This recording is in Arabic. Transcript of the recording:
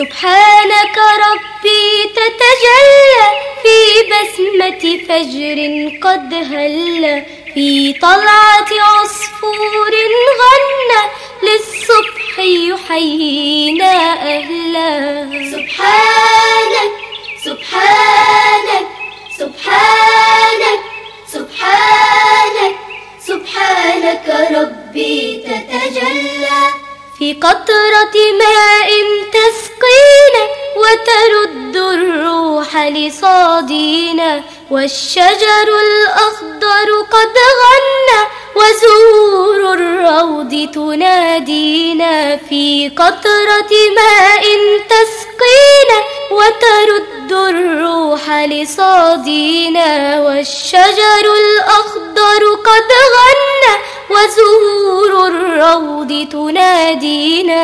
سبحانك ربي تتجلى في بسمة فجر قد هل في طلعة عصفور غنى للصبح يحيينا أهلا. سبحانك سبحانك سبحانك سبحانك سبحانك ربي تتجلى. في قطرة ماء تسقينا وترد الروح لصادينا والشجر الأخضر قد غنى وزهور الروض تنادينا في قطرة ماء تسقينا وترد الروح لصادينا والشجر الأخضر قد غنى وزهور الروض تنادينا.